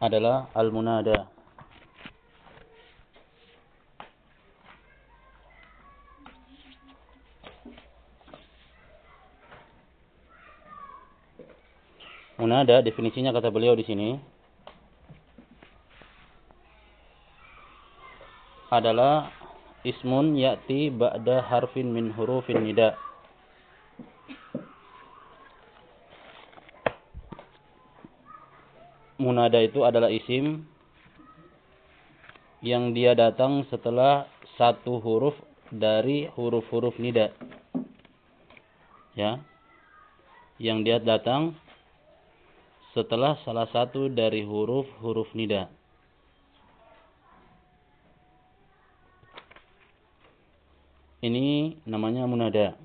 adalah al-munada. Munada definisinya kata beliau di sini adalah ismun ya'ti ba'da harfin min hurufin nida. Munada itu adalah isim yang dia datang setelah satu huruf dari huruf-huruf nida. Ya. Yang dia datang setelah salah satu dari huruf-huruf nida. Ini namanya munada.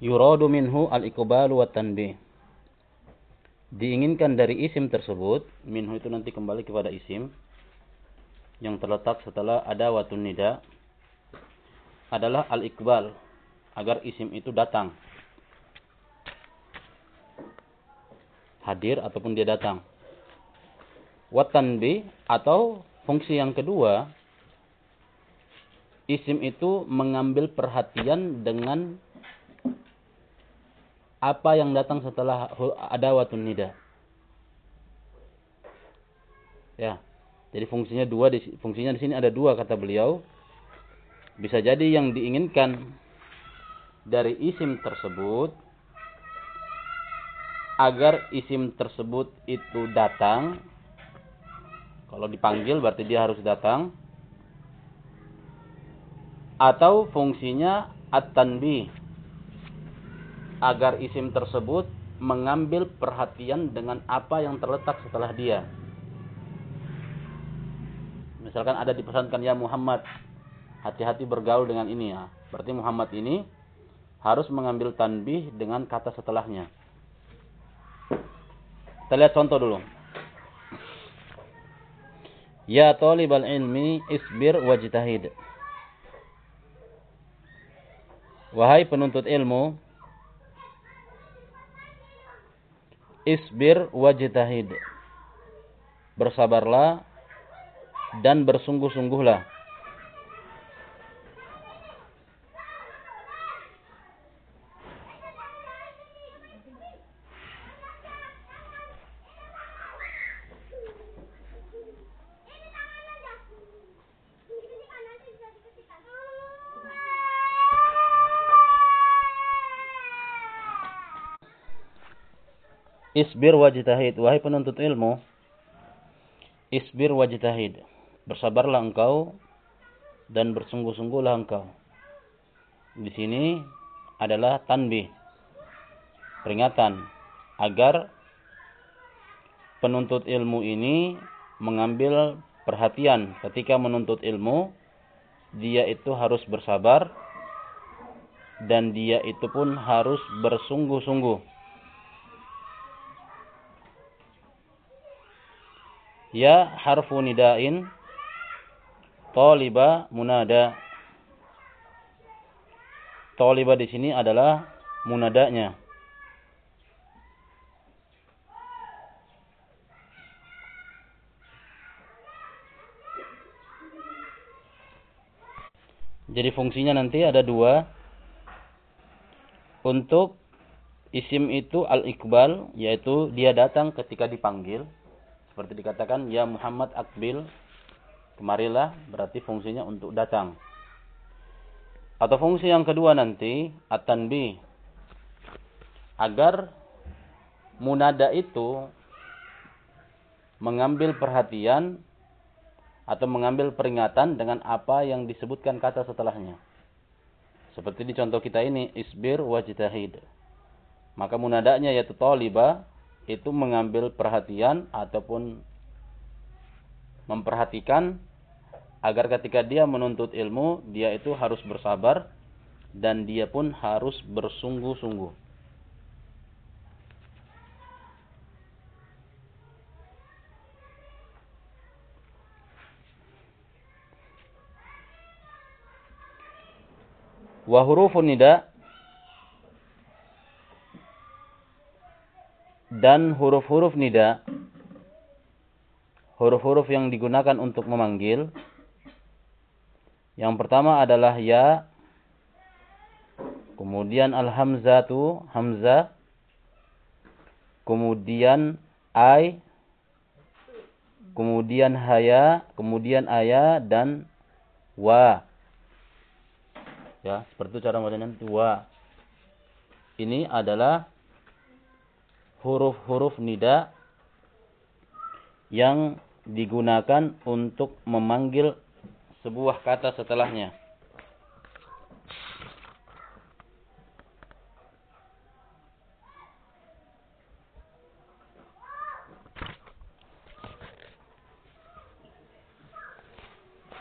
Yuradu minhu al-iqbalu wa tanbih. Diinginkan dari isim tersebut, minhu itu nanti kembali kepada isim yang terletak setelah ada watun nida adalah al-iqbal agar isim itu datang. Hadir ataupun dia datang. Watanbi atau fungsi yang kedua isim itu mengambil perhatian dengan apa yang datang setelah adawatun nida. Ya. Jadi fungsinya dua fungsinya di sini ada dua kata beliau. Bisa jadi yang diinginkan dari isim tersebut agar isim tersebut itu datang. Kalau dipanggil berarti dia harus datang. Atau fungsinya at-tanbih agar isim tersebut mengambil perhatian dengan apa yang terletak setelah dia. Misalkan ada dipesankan ya Muhammad, hati-hati bergaul dengan ini ya. Berarti Muhammad ini harus mengambil tanbih dengan kata setelahnya. Kita lihat contoh dulu. Ya talibal ilmi isbir wajtahid. Wahai penuntut ilmu, Isbir wajtahid. Bersabarlah dan bersungguh-sungguhlah. Isbir wajtahid. Wahai penuntut ilmu. Isbir wajtahid. Bersabarlah engkau dan bersungguh-sungguhlah engkau. Di sini adalah tanbih. Peringatan agar penuntut ilmu ini mengambil perhatian ketika menuntut ilmu dia itu harus bersabar dan dia itu pun harus bersungguh-sungguh Ya harfu nidain taliba munada. Taliba di sini adalah munadanya. Jadi fungsinya nanti ada dua. Untuk isim itu al-iqbal, yaitu dia datang ketika dipanggil. Seperti dikatakan, ya Muhammad akbil, kemarilah, berarti fungsinya untuk datang. Atau fungsi yang kedua nanti at-tanbih agar munada itu mengambil perhatian atau mengambil peringatan dengan apa yang disebutkan kata setelahnya. Seperti di contoh kita ini, isbir wajitahid. Maka munadanya yaitu toliba itu mengambil perhatian ataupun memperhatikan agar ketika dia menuntut ilmu, dia itu harus bersabar dan dia pun harus bersungguh-sungguh. Wa nida dan huruf-huruf nida huruf-huruf yang digunakan untuk memanggil yang pertama adalah ya. Kemudian al-hamzatu, hamzah. Kemudian ai. Kemudian haya, kemudian aya dan wa. Ya, seperti itu cara membacanya wa. Ini adalah huruf-huruf nida yang digunakan untuk memanggil sebuah kata setelahnya.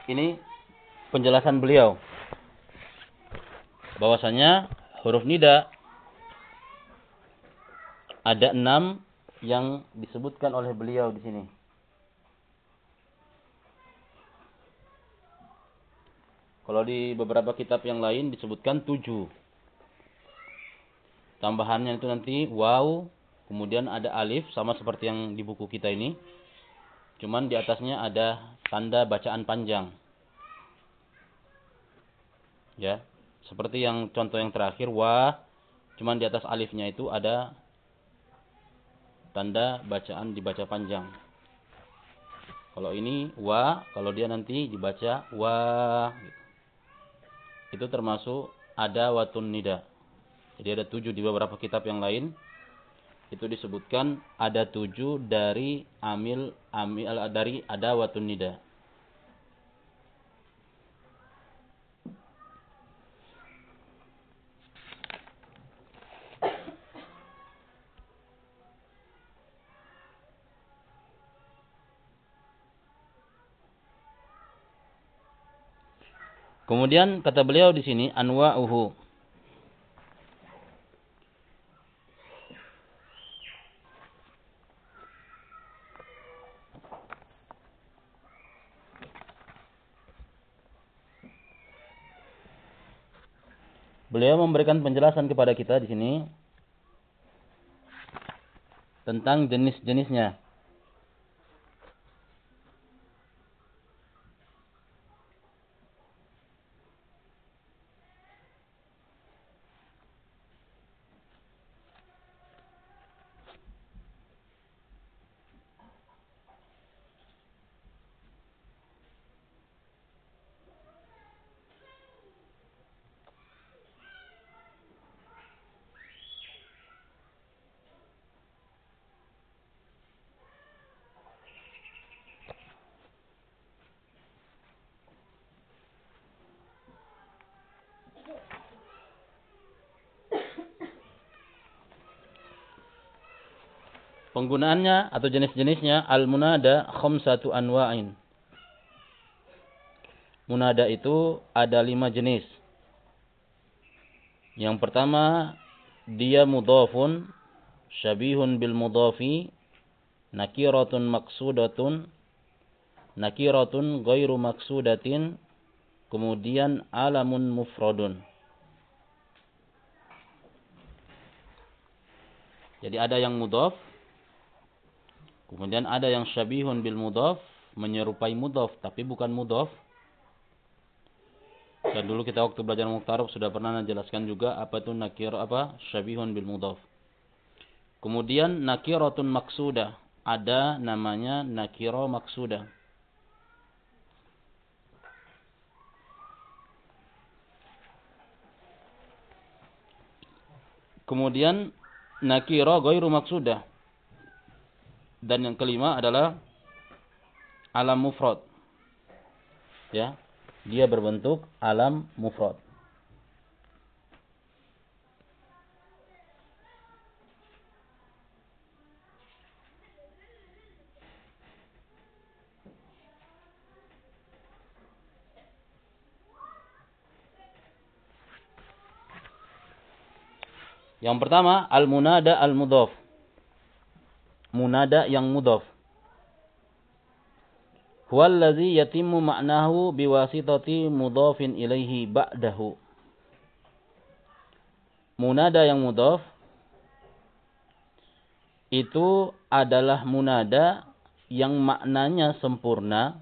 Ini penjelasan beliau. Bahwasanya huruf nida ada enam yang disebutkan oleh beliau di sini. Kalau di beberapa kitab yang lain disebutkan tujuh. Tambahannya itu nanti wow, kemudian ada alif sama seperti yang di buku kita ini. Cuman di atasnya ada tanda bacaan panjang. Ya, seperti yang contoh yang terakhir wa, cuman di atas alifnya itu ada tanda bacaan dibaca panjang. Kalau ini wa, kalau dia nanti dibaca wa gitu itu termasuk ada watun nida. Jadi ada tujuh di beberapa kitab yang lain. Itu disebutkan ada tujuh dari amil amil dari ada watun nida. Kemudian kata beliau di sini anwa'uhu. Beliau memberikan penjelasan kepada kita di sini tentang jenis-jenisnya. Penggunaannya atau jenis-jenisnya al-munada khamsatu anwa'in. Munada itu ada lima jenis. Yang pertama, dia mudhafun, syabihun bil mudhafi, nakiratun maksudatun, nakiratun ghairu maksudatin, kemudian alamun mufradun. Jadi ada yang mudhaf, Kemudian ada yang syabihun bil mudhaf, menyerupai mudhaf tapi bukan mudhaf. Dan dulu kita waktu belajar muktarab sudah pernah menjelaskan juga apa itu nakir apa syabihun bil mudhaf. Kemudian nakiratun maksuda, ada namanya nakiro maksuda. Kemudian nakiro goiru maksudah. Dan yang kelima adalah alam mufrad. Ya, dia berbentuk alam mufrad. Yang pertama, al-munada al-mudhaf. Munada yang mudhaf. Huwallazi yatimmu ma'nahu biwasitati mudhafin ilaihi ba'dahu. Munada yang mudhaf itu adalah munada yang maknanya sempurna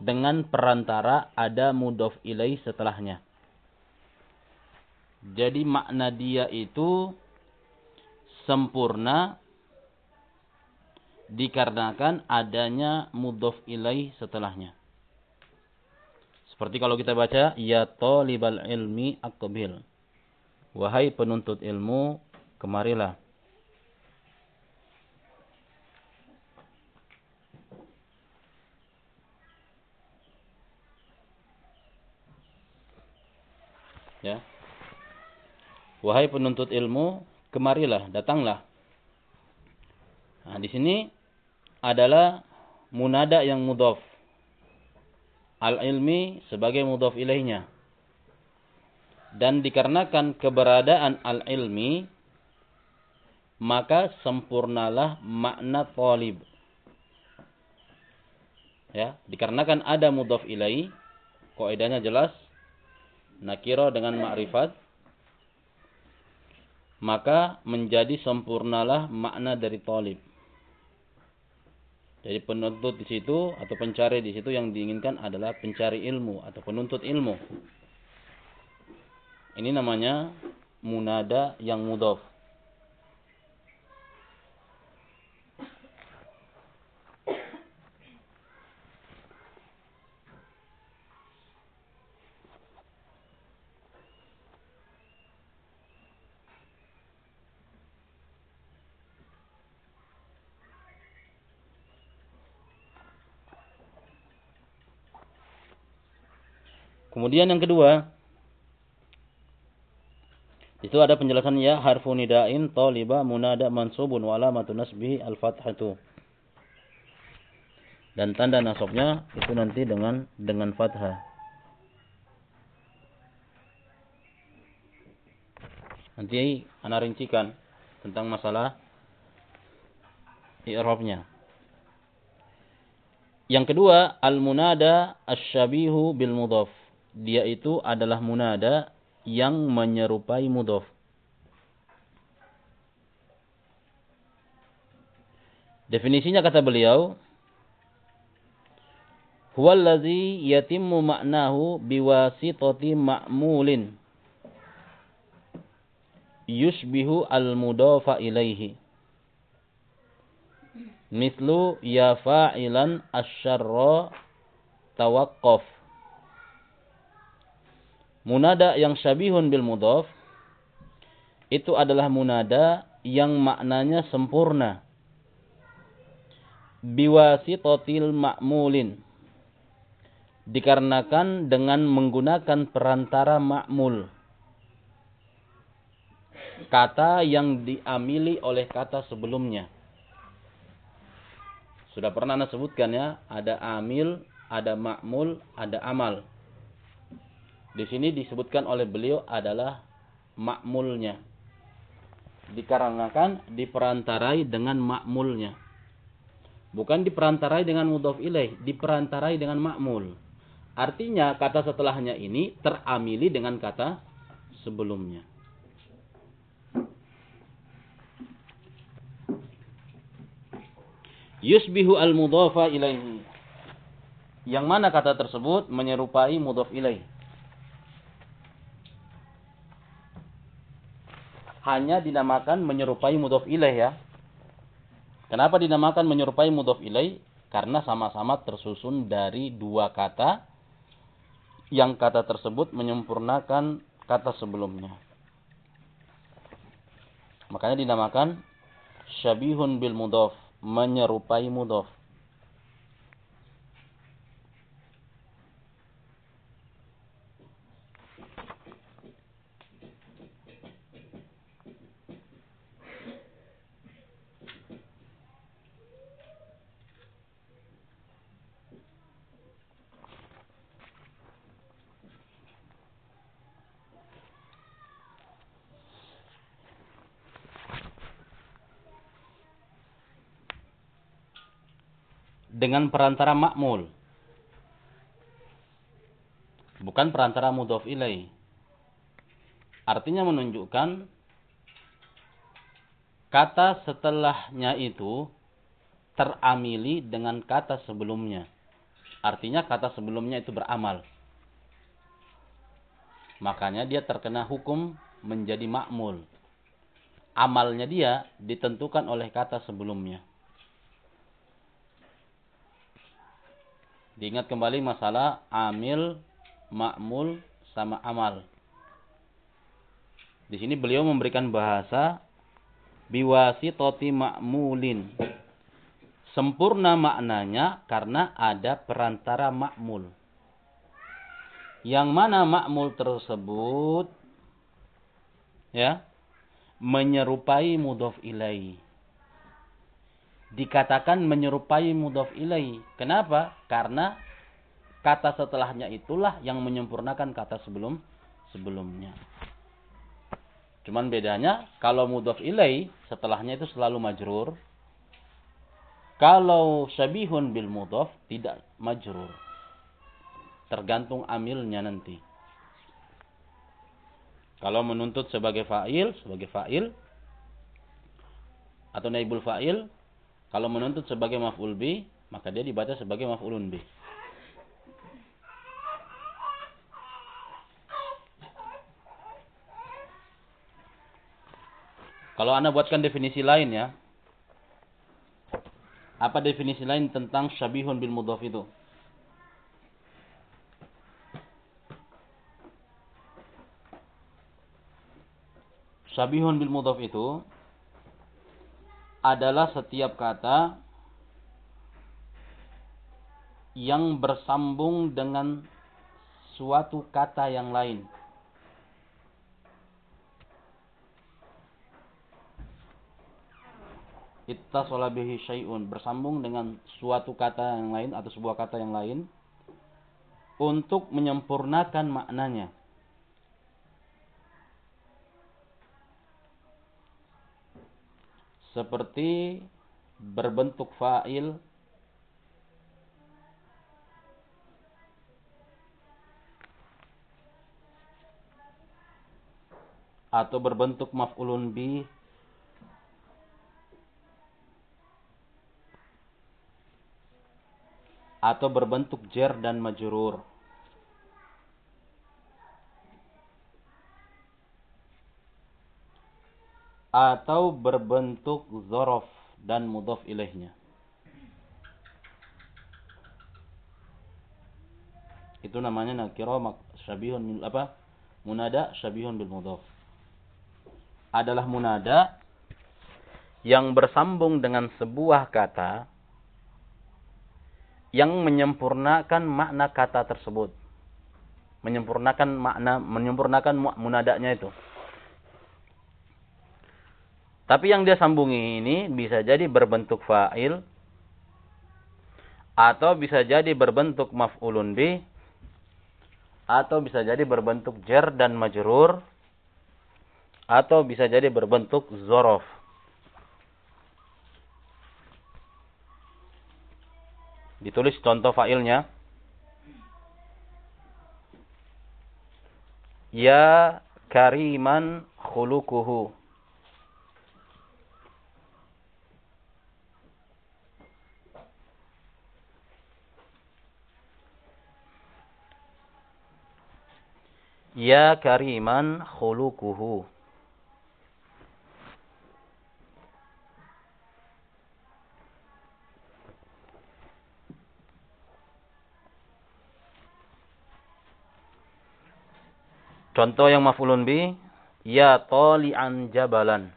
dengan perantara ada mudhaf ilaih setelahnya. Jadi makna dia itu sempurna dikarenakan adanya mudhof ilaih setelahnya. Seperti kalau kita baca ya talibal ilmi aqbil. Wahai penuntut ilmu, kemarilah. Ya. Wahai penuntut ilmu, kemarilah, datanglah. Nah, di sini adalah munada yang mudhaf. Al-ilmi sebagai mudhaf ilaihnya. Dan dikarenakan keberadaan al-ilmi, maka sempurnalah makna talib. Ya, dikarenakan ada mudhaf ilaih, kaidahnya jelas, nakiro dengan ma'rifat, maka menjadi sempurnalah makna dari talib. Jadi penuntut di situ atau pencari di situ yang diinginkan adalah pencari ilmu atau penuntut ilmu. Ini namanya munada yang mudhaf. Kemudian yang kedua, itu ada penjelasan ya harfu nidain taliba munada mansubun wa alamatu nasbihi al-fathatu. Dan tanda nasabnya itu nanti dengan dengan fathah. Nanti ana rincikan tentang masalah i'rabnya. Yang kedua, al-munada asy-syabihu bil mudhaf dia itu adalah munada yang menyerupai mudhof. Definisinya kata beliau, huwallazi yatimmu ma'nahu biwasitati ma'mulin yushbihu al-mudafa ilaihi. Mislu ya fa'ilan asyarra tawaqqaf Munada yang syabihun bil mudhaf itu adalah munada yang maknanya sempurna. Biwasitotil ma'mulin. Dikarenakan dengan menggunakan perantara ma'mul. Kata yang diamili oleh kata sebelumnya. Sudah pernah anda sebutkan ya, ada amil, ada ma'mul, ada amal. Di sini disebutkan oleh beliau adalah makmulnya. Dikarenakan diperantarai dengan makmulnya. Bukan diperantarai dengan mudhof ilaih, diperantarai dengan makmul. Artinya kata setelahnya ini teramili dengan kata sebelumnya. Yusbihu al-mudhafa ilaihi. Yang mana kata tersebut menyerupai mudhaf ilaih. Hanya dinamakan menyerupai mudhof ilaih ya. Kenapa dinamakan menyerupai mudhof ilaih? Karena sama-sama tersusun dari dua kata yang kata tersebut menyempurnakan kata sebelumnya. Makanya dinamakan syabihun bil mudhaf, menyerupai mudhaf. Dengan perantara makmul. Bukan perantara mudhof ilai. Artinya menunjukkan kata setelahnya itu teramili dengan kata sebelumnya. Artinya kata sebelumnya itu beramal. Makanya dia terkena hukum menjadi makmul. Amalnya dia ditentukan oleh kata sebelumnya. Diingat kembali masalah amil, makmul, sama amal. Di sini beliau memberikan bahasa biwasi toti makmulin. Sempurna maknanya karena ada perantara makmul. Yang mana makmul tersebut ya menyerupai mudhof ilaih dikatakan menyerupai mudhaf ilai. Kenapa? Karena kata setelahnya itulah yang menyempurnakan kata sebelum sebelumnya. Cuman bedanya kalau mudhaf ilai setelahnya itu selalu majrur. Kalau syabihun bil mudhaf tidak majrur. Tergantung amilnya nanti. Kalau menuntut sebagai fa'il, sebagai fa'il atau naibul fa'il kalau menuntut sebagai maf'ul bi, maka dia dibaca sebagai maf'ulun bi. Kalau Anda buatkan definisi lain ya. Apa definisi lain tentang syabihun bil mudhaf itu? Syabihun bil mudhaf itu adalah setiap kata yang bersambung dengan suatu kata yang lain. Ittasala bihi syai'un bersambung dengan suatu kata yang lain atau sebuah kata yang lain untuk menyempurnakan maknanya. Seperti berbentuk fa'il. Atau berbentuk maf'ulun bi. Atau berbentuk jer dan majrur atau berbentuk zorof dan mudhof ilaihnya. Itu namanya nakira syabihun apa? Munada syabihun bil mudhof. Adalah munada yang bersambung dengan sebuah kata yang menyempurnakan makna kata tersebut. Menyempurnakan makna menyempurnakan munadanya itu. Tapi yang dia sambungi ini bisa jadi berbentuk fa'il atau bisa jadi berbentuk maf'ulun bi atau bisa jadi berbentuk jar dan majrur atau bisa jadi berbentuk zorof. Ditulis contoh fa'ilnya. Ya kariman khulukuhu. Ya kariman khulukuhu. Contoh yang maf'ulun bi, ya tali'an jabalan.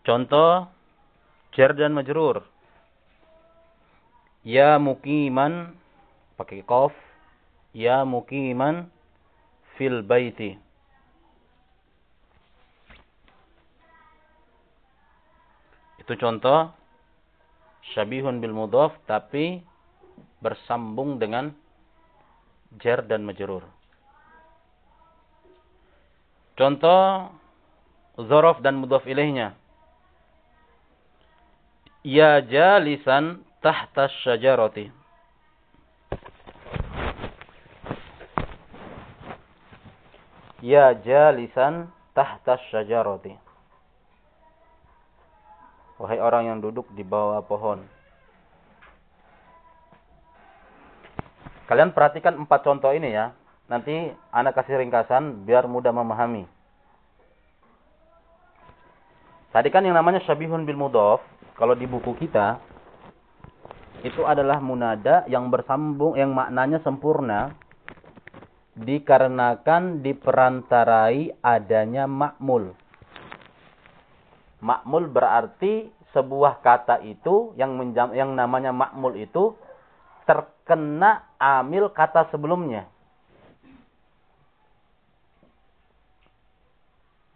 Contoh jar dan majrur. Ya mukiman pakai qaf. Ya mukiman fil baiti. Itu contoh syabihun bil mudhaf tapi bersambung dengan jar dan majrur. Contoh zorof dan mudhaf ilaihnya. Ya jalisan tahta syajarati. Ya jalisan tahta syajarati. Wahai orang yang duduk di bawah pohon. Kalian perhatikan empat contoh ini ya. Nanti anak kasih ringkasan biar mudah memahami. Tadi kan yang namanya syabihun bil mudhaf, kalau di buku kita itu adalah munada yang bersambung yang maknanya sempurna dikarenakan diperantarai adanya makmul. Makmul berarti sebuah kata itu yang menjam, yang namanya makmul itu terkena amil kata sebelumnya.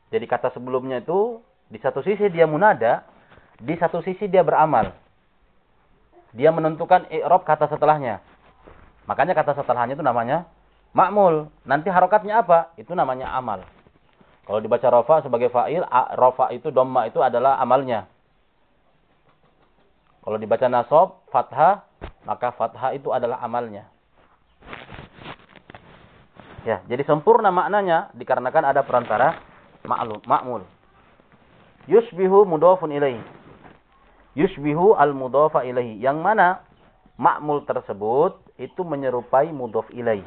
Jadi kata sebelumnya itu di satu sisi dia munada, di satu sisi dia beramal. Dia menentukan i'rab kata setelahnya. Makanya kata setelahnya itu namanya makmul. Nanti harokatnya apa? Itu namanya amal. Kalau dibaca rofa sebagai fa'il, rofa itu domma itu adalah amalnya. Kalau dibaca nasob, fathah, maka fathah itu adalah amalnya. Ya, jadi sempurna maknanya dikarenakan ada perantara ma'lum, ma'mul. Yusbihu mudhafun Yusbihu al-mudhafa ilaihi. Yang mana ma'mul tersebut itu menyerupai mudhaf ilaihi.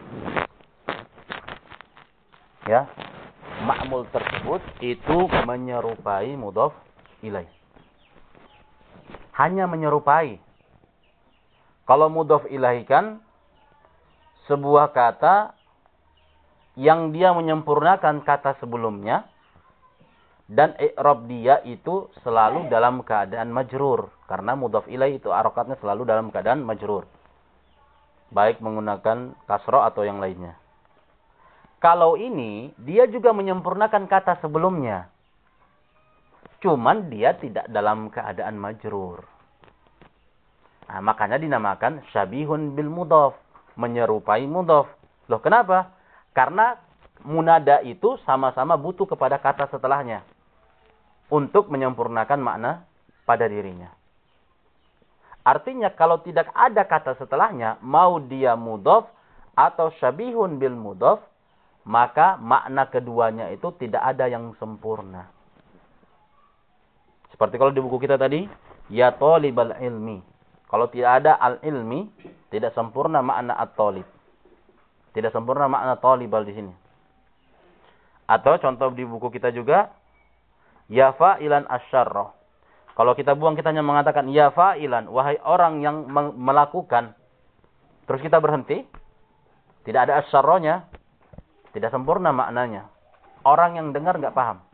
Ya. Ma'mul tersebut itu menyerupai mudhaf ilaihi hanya menyerupai. Kalau mudhaf ilahi kan sebuah kata yang dia menyempurnakan kata sebelumnya dan i'rab dia itu selalu dalam keadaan majrur karena mudhaf ilahi itu arokatnya selalu dalam keadaan majrur. Baik menggunakan kasroh atau yang lainnya. Kalau ini dia juga menyempurnakan kata sebelumnya Cuman dia tidak dalam keadaan majrur. Nah, makanya dinamakan syabihun bil mudhaf, menyerupai mudhaf. Loh, kenapa? Karena munada itu sama-sama butuh kepada kata setelahnya untuk menyempurnakan makna pada dirinya. Artinya kalau tidak ada kata setelahnya, mau dia mudhaf atau syabihun bil mudhaf, maka makna keduanya itu tidak ada yang sempurna. Seperti kalau di buku kita tadi, ya talibal ilmi. Kalau tidak ada al-ilmi, tidak sempurna makna at-talib. Tidak sempurna makna talibal di sini. Atau contoh di buku kita juga, ya fa'ilan asyarrah. Kalau kita buang kita hanya mengatakan ya fa'ilan, wahai orang yang melakukan. Terus kita berhenti, tidak ada asyarrohnya, tidak sempurna maknanya. Orang yang dengar nggak paham.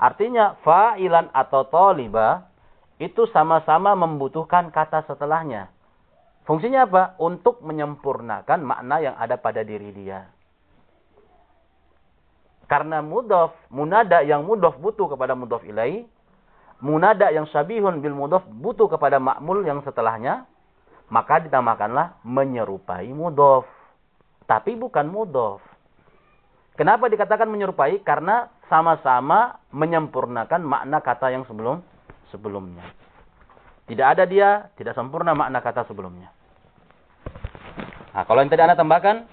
Artinya fa'ilan atau toliba itu sama-sama membutuhkan kata setelahnya. Fungsinya apa? Untuk menyempurnakan makna yang ada pada diri dia. Karena mudhaf, munada yang mudhaf butuh kepada mudhaf ilai, munada yang syabihun bil mudhaf butuh kepada makmul yang setelahnya, maka ditamakanlah menyerupai mudhaf. Tapi bukan mudhaf. Kenapa dikatakan menyerupai? Karena sama-sama menyempurnakan makna kata yang sebelum sebelumnya. Tidak ada dia, tidak sempurna makna kata sebelumnya. Nah, kalau yang tadi Anda tambahkan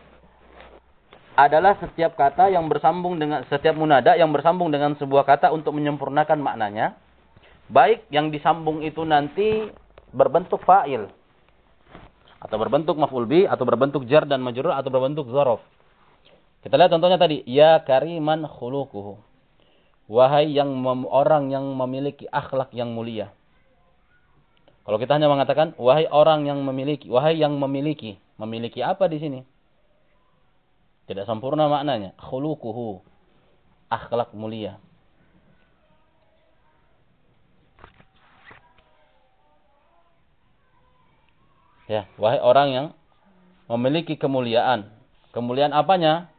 adalah setiap kata yang bersambung dengan setiap munada yang bersambung dengan sebuah kata untuk menyempurnakan maknanya. Baik yang disambung itu nanti berbentuk fa'il atau berbentuk maf'ul bi atau berbentuk jar dan majrur atau berbentuk zaraf. Kita lihat contohnya tadi, ya kariman khuluquhu. Wahai yang orang yang memiliki akhlak yang mulia. Kalau kita hanya mengatakan wahai orang yang memiliki, wahai yang memiliki, memiliki apa di sini? Tidak sempurna maknanya. Khulukuhu. Akhlak mulia. Ya, wahai orang yang memiliki kemuliaan. Kemuliaan apanya?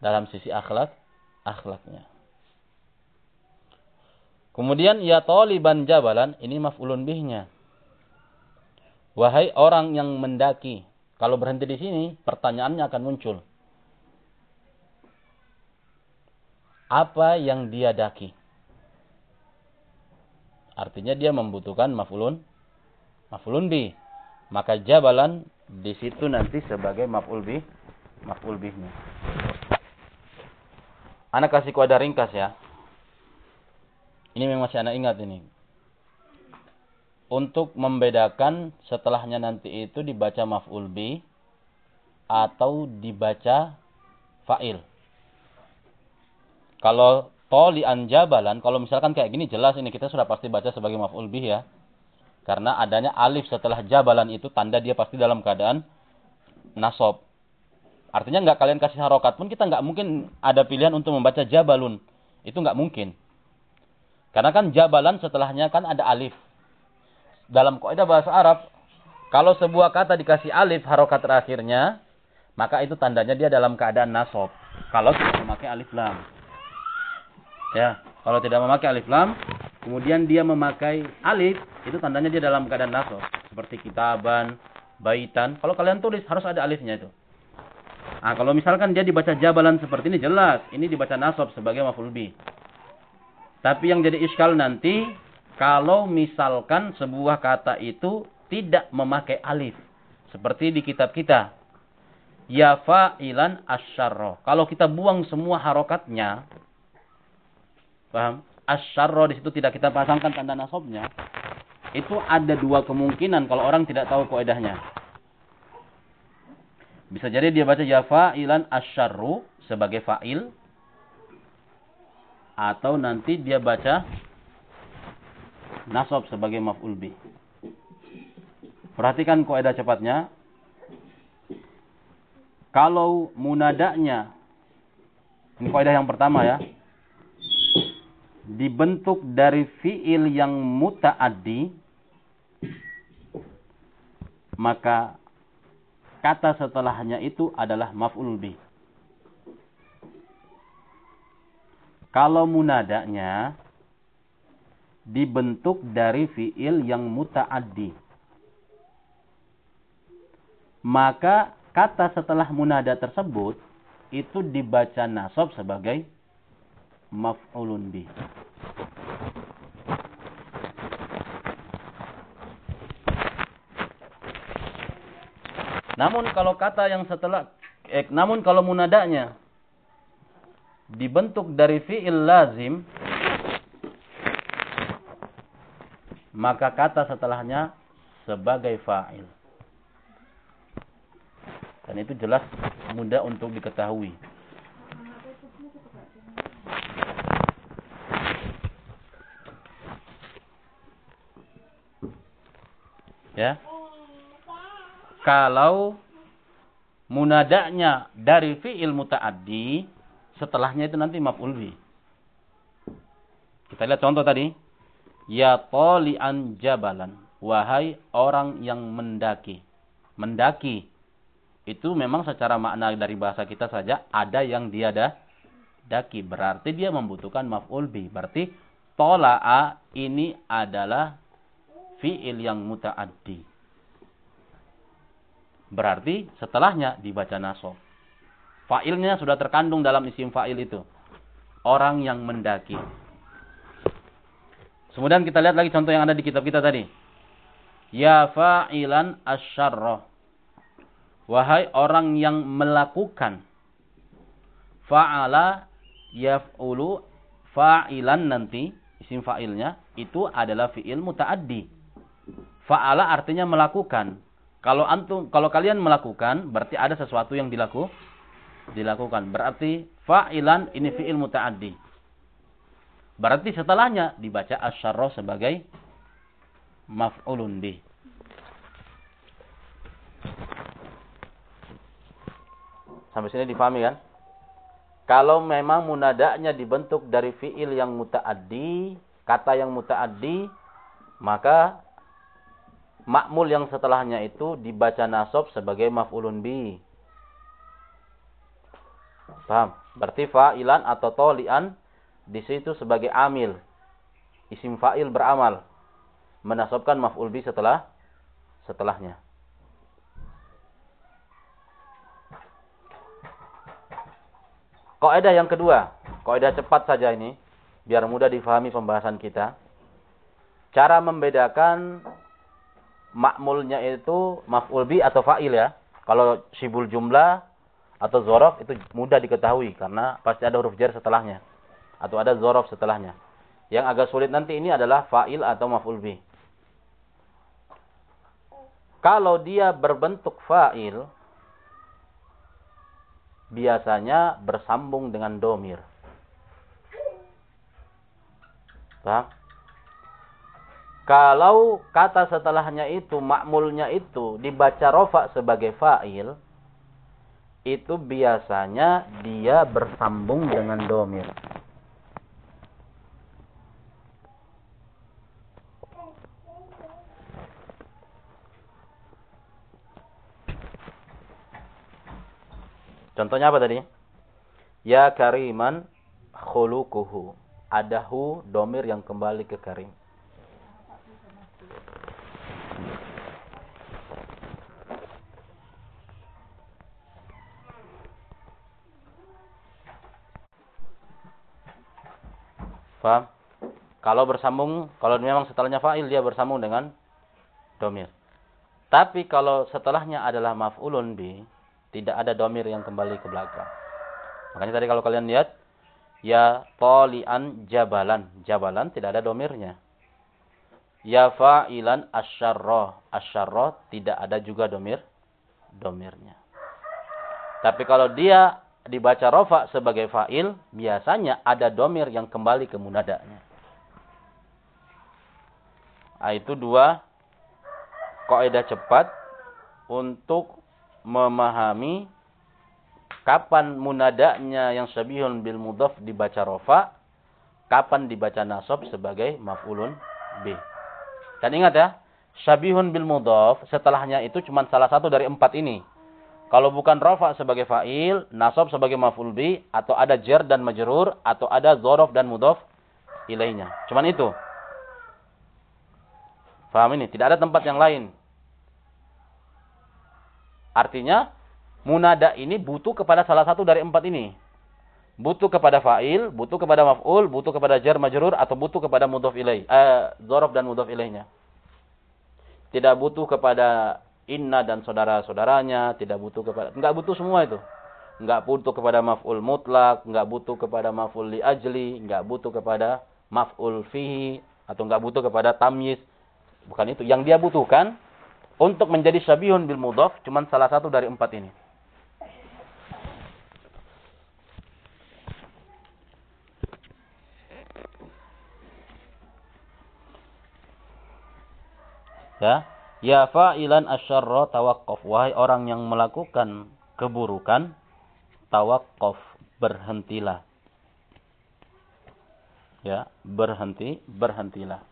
Dalam sisi akhlak, akhlaknya. Kemudian ya taliban jabalan, ini maf'ulun bihnya. Wahai orang yang mendaki. Kalau berhenti di sini, pertanyaannya akan muncul. Apa yang dia daki? Artinya dia membutuhkan maf'ulun maf'ulun bih. Maka jabalan di situ nanti sebagai maf'ul bih, maf'ul bihnya. Anak kasih kuada ringkas ya. Ini memang masih anak ingat ini. Untuk membedakan setelahnya nanti itu dibaca maf'ul bih atau dibaca fa'il. Kalau toli anjabalan, kalau misalkan kayak gini jelas ini kita sudah pasti baca sebagai maf'ul bih ya. Karena adanya alif setelah jabalan itu tanda dia pasti dalam keadaan nasob. Artinya nggak kalian kasih harokat pun kita nggak mungkin ada pilihan untuk membaca jabalun. Itu nggak mungkin. Karena kan jabalan setelahnya kan ada alif. Dalam kaidah bahasa Arab, kalau sebuah kata dikasih alif harokat terakhirnya, maka itu tandanya dia dalam keadaan nasob. Kalau tidak memakai alif lam. Ya, kalau tidak memakai alif lam, kemudian dia memakai alif, itu tandanya dia dalam keadaan nasab. Seperti kitaban, baitan. Kalau kalian tulis harus ada alifnya itu. Nah, kalau misalkan dia dibaca jabalan seperti ini jelas, ini dibaca nasab sebagai maf'ul bih. Tapi yang jadi iskal nanti kalau misalkan sebuah kata itu tidak memakai alif. Seperti di kitab kita. Ya fa'ilan. Kalau kita buang semua harokatnya. Paham? asyarro di situ tidak kita pasangkan tanda nasabnya, itu ada dua kemungkinan kalau orang tidak tahu kaidahnya. Bisa jadi dia baca ya fa'ilan asyarru sebagai fa'il atau nanti dia baca nasab sebagai maf'ul bih. Perhatikan kaidah cepatnya. Kalau munadanya ini kaidah yang pertama ya dibentuk dari fiil yang muta'addi maka kata setelahnya itu adalah maf'ul bih. Kalau munadanya dibentuk dari fiil yang muta'addi maka kata setelah munada tersebut itu dibaca nasab sebagai maf'ulun bih. Namun kalau kata yang setelah eh, namun kalau munadanya dibentuk dari fi'il lazim maka kata setelahnya sebagai fa'il. Dan itu jelas mudah untuk diketahui. Ya. Kalau munadanya dari fi'il muta'addi, setelahnya itu nanti maf'ul bi. Kita lihat contoh tadi. Ya tali'an jabalan. Wahai orang yang mendaki. Mendaki. Itu memang secara makna dari bahasa kita saja ada yang dia dah daki. Berarti dia membutuhkan maf'ul bi. Berarti tola'a ini adalah fi'il yang muta'addi. Berarti setelahnya dibaca nasob. Fa'ilnya sudah terkandung dalam isim fa'il itu. Orang yang mendaki. Kemudian kita lihat lagi contoh yang ada di kitab kita tadi. Ya fa'ilan asyarroh. Wahai orang yang melakukan. Fa'ala yaf'ulu fa'ilan nanti. Isim fa'ilnya. Itu adalah fi'il muta'addi. Fa'ala artinya melakukan. Kalau antum kalau kalian melakukan berarti ada sesuatu yang dilaku dilakukan. Berarti fa'ilan ini fi'il muta'addi. Berarti setelahnya dibaca asyarro sebagai maf'ulun. Sampai sini difahami kan? Kalau memang munadanya dibentuk dari fi'il yang muta'addi, kata yang muta'addi, maka makmul yang setelahnya itu dibaca nasab sebagai maf'ulun bi. Paham? Berarti fa'ilan atau tolian di situ sebagai amil. Isim fa'il beramal. Menasabkan maf'ul bi setelah setelahnya. Kaidah yang kedua, kaidah cepat saja ini biar mudah difahami pembahasan kita. Cara membedakan makmulnya itu maf'ul bi atau fa'il ya. Kalau sibul jumlah atau zorof itu mudah diketahui karena pasti ada huruf jar setelahnya atau ada zorof setelahnya. Yang agak sulit nanti ini adalah fa'il atau maf'ul bi. Kalau dia berbentuk fa'il, biasanya bersambung dengan domir. Paham? Kalau kata setelahnya itu, makmulnya itu dibaca rofa sebagai fa'il, itu biasanya dia bersambung dengan domir. Contohnya apa tadi? Ya kariman khulukuhu. Adahu domir yang kembali ke karim. Paham? Kalau bersambung, kalau memang setelahnya fa'il, dia bersambung dengan domir. Tapi kalau setelahnya adalah maf'ulun bi, tidak ada domir yang kembali ke belakang. Makanya tadi kalau kalian lihat, ya tolian jabalan. Jabalan tidak ada domirnya. Ya fa'ilan asyarroh. Asyarroh tidak ada juga domir. Domirnya. Tapi kalau dia dibaca rofa sebagai fa'il, biasanya ada domir yang kembali ke munadanya. Nah, itu dua kaidah cepat untuk memahami kapan munadanya yang syabihun bil mudhaf dibaca rofa, kapan dibaca nasab sebagai maf'ulun b. Dan ingat ya, syabihun bil mudhaf setelahnya itu cuma salah satu dari empat ini. Kalau bukan rofa sebagai fa'il, nasab sebagai maf'ul bi, atau ada jer dan majrur, atau ada zorof dan mudhaf ilainya. Cuman itu. Faham ini? Tidak ada tempat yang lain. Artinya, munada ini butuh kepada salah satu dari empat ini. Butuh kepada fa'il, butuh kepada maf'ul, butuh kepada jar majrur, atau butuh kepada mudhaf ilaih. Eh, zorof dan mudhaf ilaihnya. Tidak butuh kepada inna dan saudara-saudaranya, tidak butuh kepada, enggak butuh semua itu. Enggak butuh kepada maf'ul mutlak, enggak butuh kepada maf'ul li ajli, enggak butuh kepada maf'ul fihi, atau enggak butuh kepada tamyiz. Bukan itu. Yang dia butuhkan untuk menjadi syabihun bil mudhaf cuma salah satu dari empat ini. Ya, ya fa'ilan asyarra tawaqqaf. Wahai orang yang melakukan keburukan, tawaqqaf, berhentilah. Ya, berhenti, berhentilah.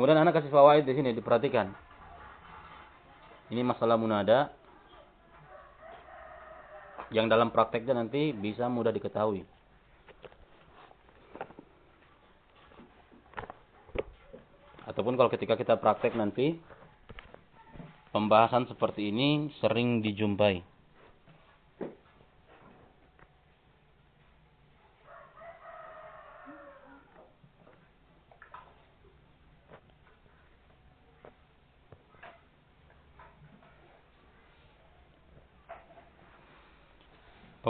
Kemudian anak kasih fawaid di sini diperhatikan. Ini masalah munada yang dalam prakteknya nanti bisa mudah diketahui. Ataupun kalau ketika kita praktek nanti pembahasan seperti ini sering dijumpai.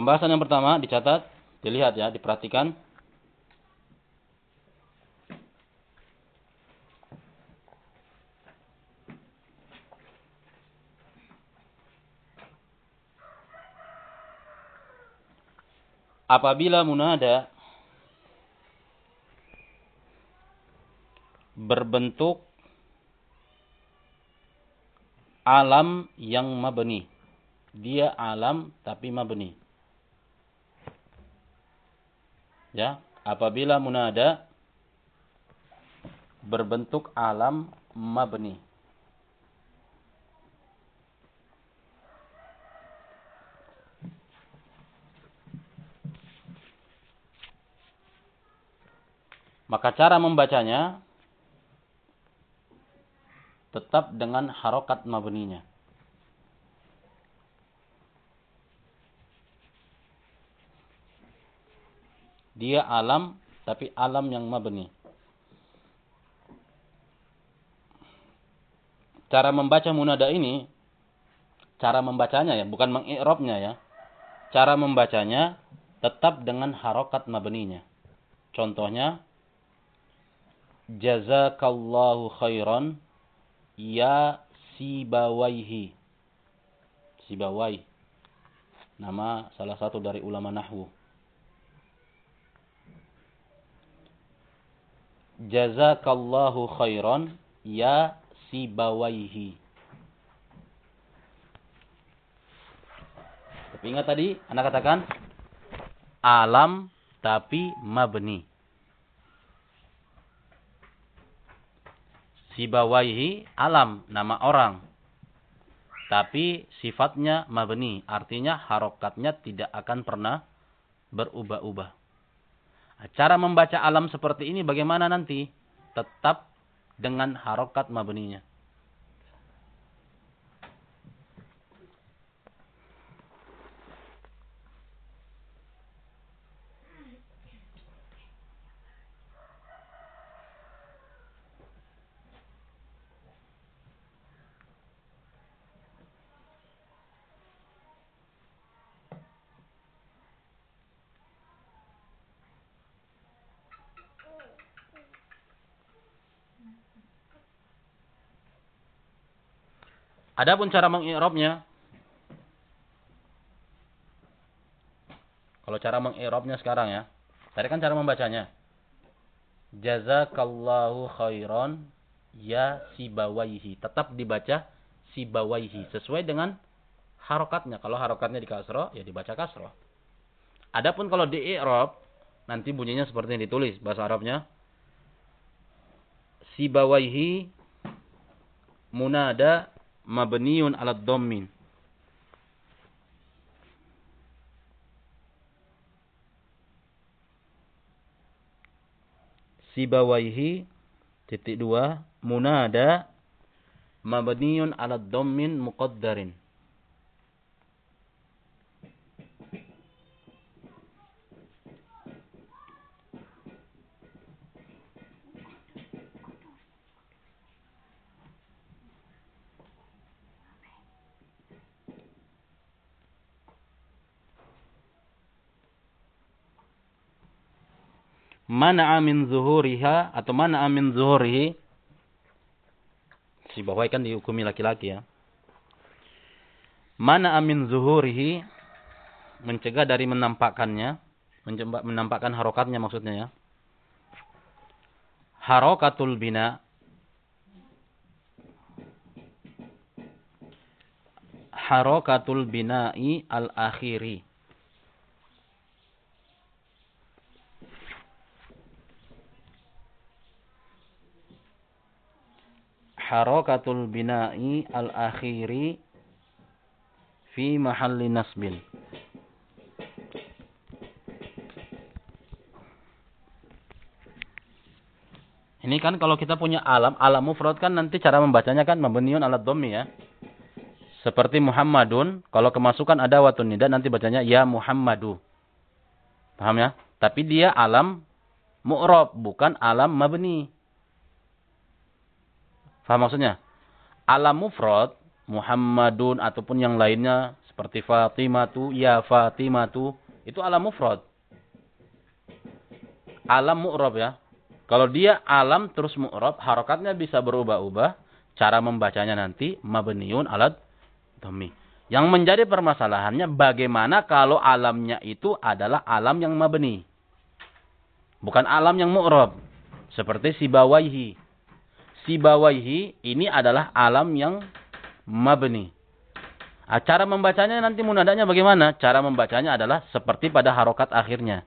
Pembahasan yang pertama dicatat, dilihat ya, diperhatikan. Apabila munada berbentuk alam yang mabni. Dia alam tapi mabni. Ya, apabila munada berbentuk alam mabni. Maka cara membacanya tetap dengan harokat mabninya. Dia alam, tapi alam yang mabni. Cara membaca munada ini, cara membacanya ya, bukan mengi'robnya ya. Cara membacanya tetap dengan harokat mabninya. Contohnya, Jazakallahu khairan Ya Sibawaihi. Sibawai. Nama salah satu dari ulama nahwu. Jazakallahu khairan ya Sibawaihi. Tapi ingat tadi, Anda katakan alam tapi mabni. Sibawaihi alam, nama orang. Tapi sifatnya mabni, artinya harokatnya tidak akan pernah berubah-ubah. Cara membaca alam seperti ini bagaimana nanti? Tetap dengan harokat mabninya. Adapun cara mengi'rabnya Kalau cara mengi'rabnya sekarang ya. Tadi kan cara membacanya. Jazakallahu khairan ya sibawaihi. Tetap dibaca sibawaihi sesuai dengan harokatnya. Kalau harokatnya di kasroh, ya dibaca kasroh. Adapun kalau di i'rab nanti bunyinya seperti yang ditulis bahasa Arabnya. Sibawaihi munada mabniun ala dhammin. Sibawaihi titik dua munada mabniun ala dhammin muqaddarin. Mana amin zuhuriha atau mana amin zuhurihi. Si bawah kan dihukumi laki-laki ya. Mana amin zuhurihi mencegah dari menampakkannya menampakkan harokatnya maksudnya ya. Harokatul bina. Harokatul bina'i al-akhiri harakatul bina'i al-akhiri fi mahalli nasbin. Ini kan kalau kita punya alam, alam mufrad kan nanti cara membacanya kan mabniun alat dhammi ya. Seperti Muhammadun, kalau kemasukan ada watun nida nanti bacanya ya Muhammadu. Paham ya? Tapi dia alam mu'rab, bukan alam mabni. Faham maksudnya? Alam mufrad, Muhammadun ataupun yang lainnya Seperti Fatimatu, ya Fatimatu. Itu alam mufrad. Alam mu'rab ya. Kalau dia alam terus mu'rab, harokatnya bisa berubah-ubah. Cara membacanya nanti mabniun alat dhammi. Yang menjadi permasalahannya bagaimana kalau alamnya itu adalah alam yang mabni. Bukan alam yang mu'rab. Seperti sibawaihi. Sibawaihi ini adalah alam yang mabni. Nah, cara membacanya nanti munadanya bagaimana? Cara membacanya adalah seperti pada harokat akhirnya.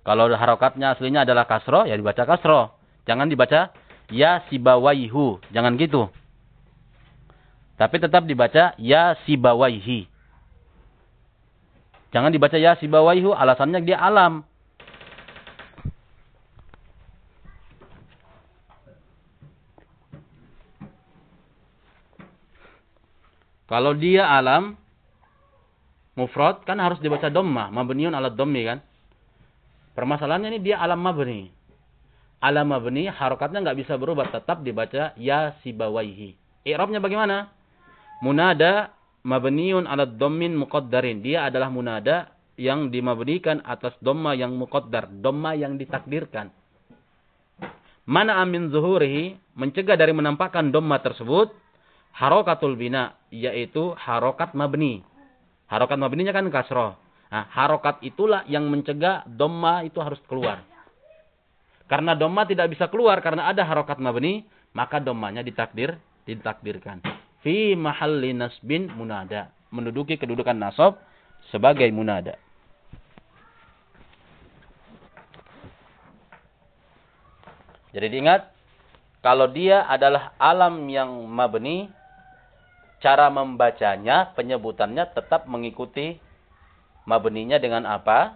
Kalau harokatnya aslinya adalah kasro, ya dibaca kasro. Jangan dibaca ya sibawaihu. Jangan gitu. Tapi tetap dibaca ya sibawaihi. Jangan dibaca ya sibawaihu, alasannya dia alam. Kalau dia alam mufrad kan harus dibaca dhamma, mabniun ala dhammi kan. Permasalahannya ini dia alam mabni. Alam mabni harokatnya nggak bisa berubah, tetap dibaca ya sibawaihi. I'rabnya bagaimana? Munada mabniun ala dhammin muqaddarin. Dia adalah munada yang dimabnikan atas dhamma yang muqaddar, dhamma yang ditakdirkan. Mana amin zuhurihi mencegah dari menampakkan dhamma tersebut harokatul bina, yaitu harokat mabni. Harokat mabninya kan kasroh. Nah, harokat itulah yang mencegah domma itu harus keluar. Karena domma tidak bisa keluar karena ada harokat mabni, maka dommanya ditakdir, ditakdirkan. Fi mahalli nasbin munada. Menduduki kedudukan nasab sebagai munada. Jadi diingat, kalau dia adalah alam yang mabni, cara membacanya, penyebutannya tetap mengikuti mabninya dengan apa?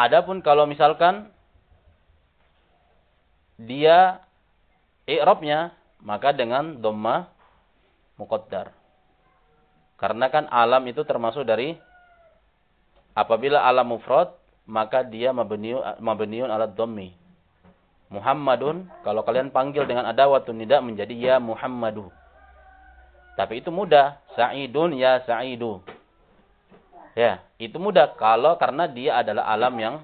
Adapun kalau misalkan dia i'rabnya maka dengan dhamma muqaddar. Karena kan alam itu termasuk dari apabila alam mufrad maka dia mabniun mabniun ala dhammi. Muhammadun, kalau kalian panggil dengan adawatun nida menjadi ya Muhammadu. Tapi itu mudah. Sa'idun ya Sa'idu. Ya, itu mudah kalau karena dia adalah alam yang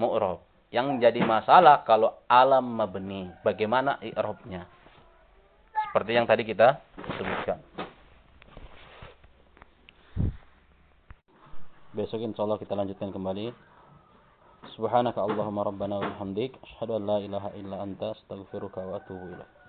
mu'rob. Yang jadi masalah kalau alam mabni. Bagaimana i'robnya. Seperti yang tadi kita sebutkan. Besok insya Allah kita lanjutkan kembali. Subhanaka Allahumma rabbana wa bihamdik asyhadu an la ilaha illa anta astaghfiruka wa atubu ilaik.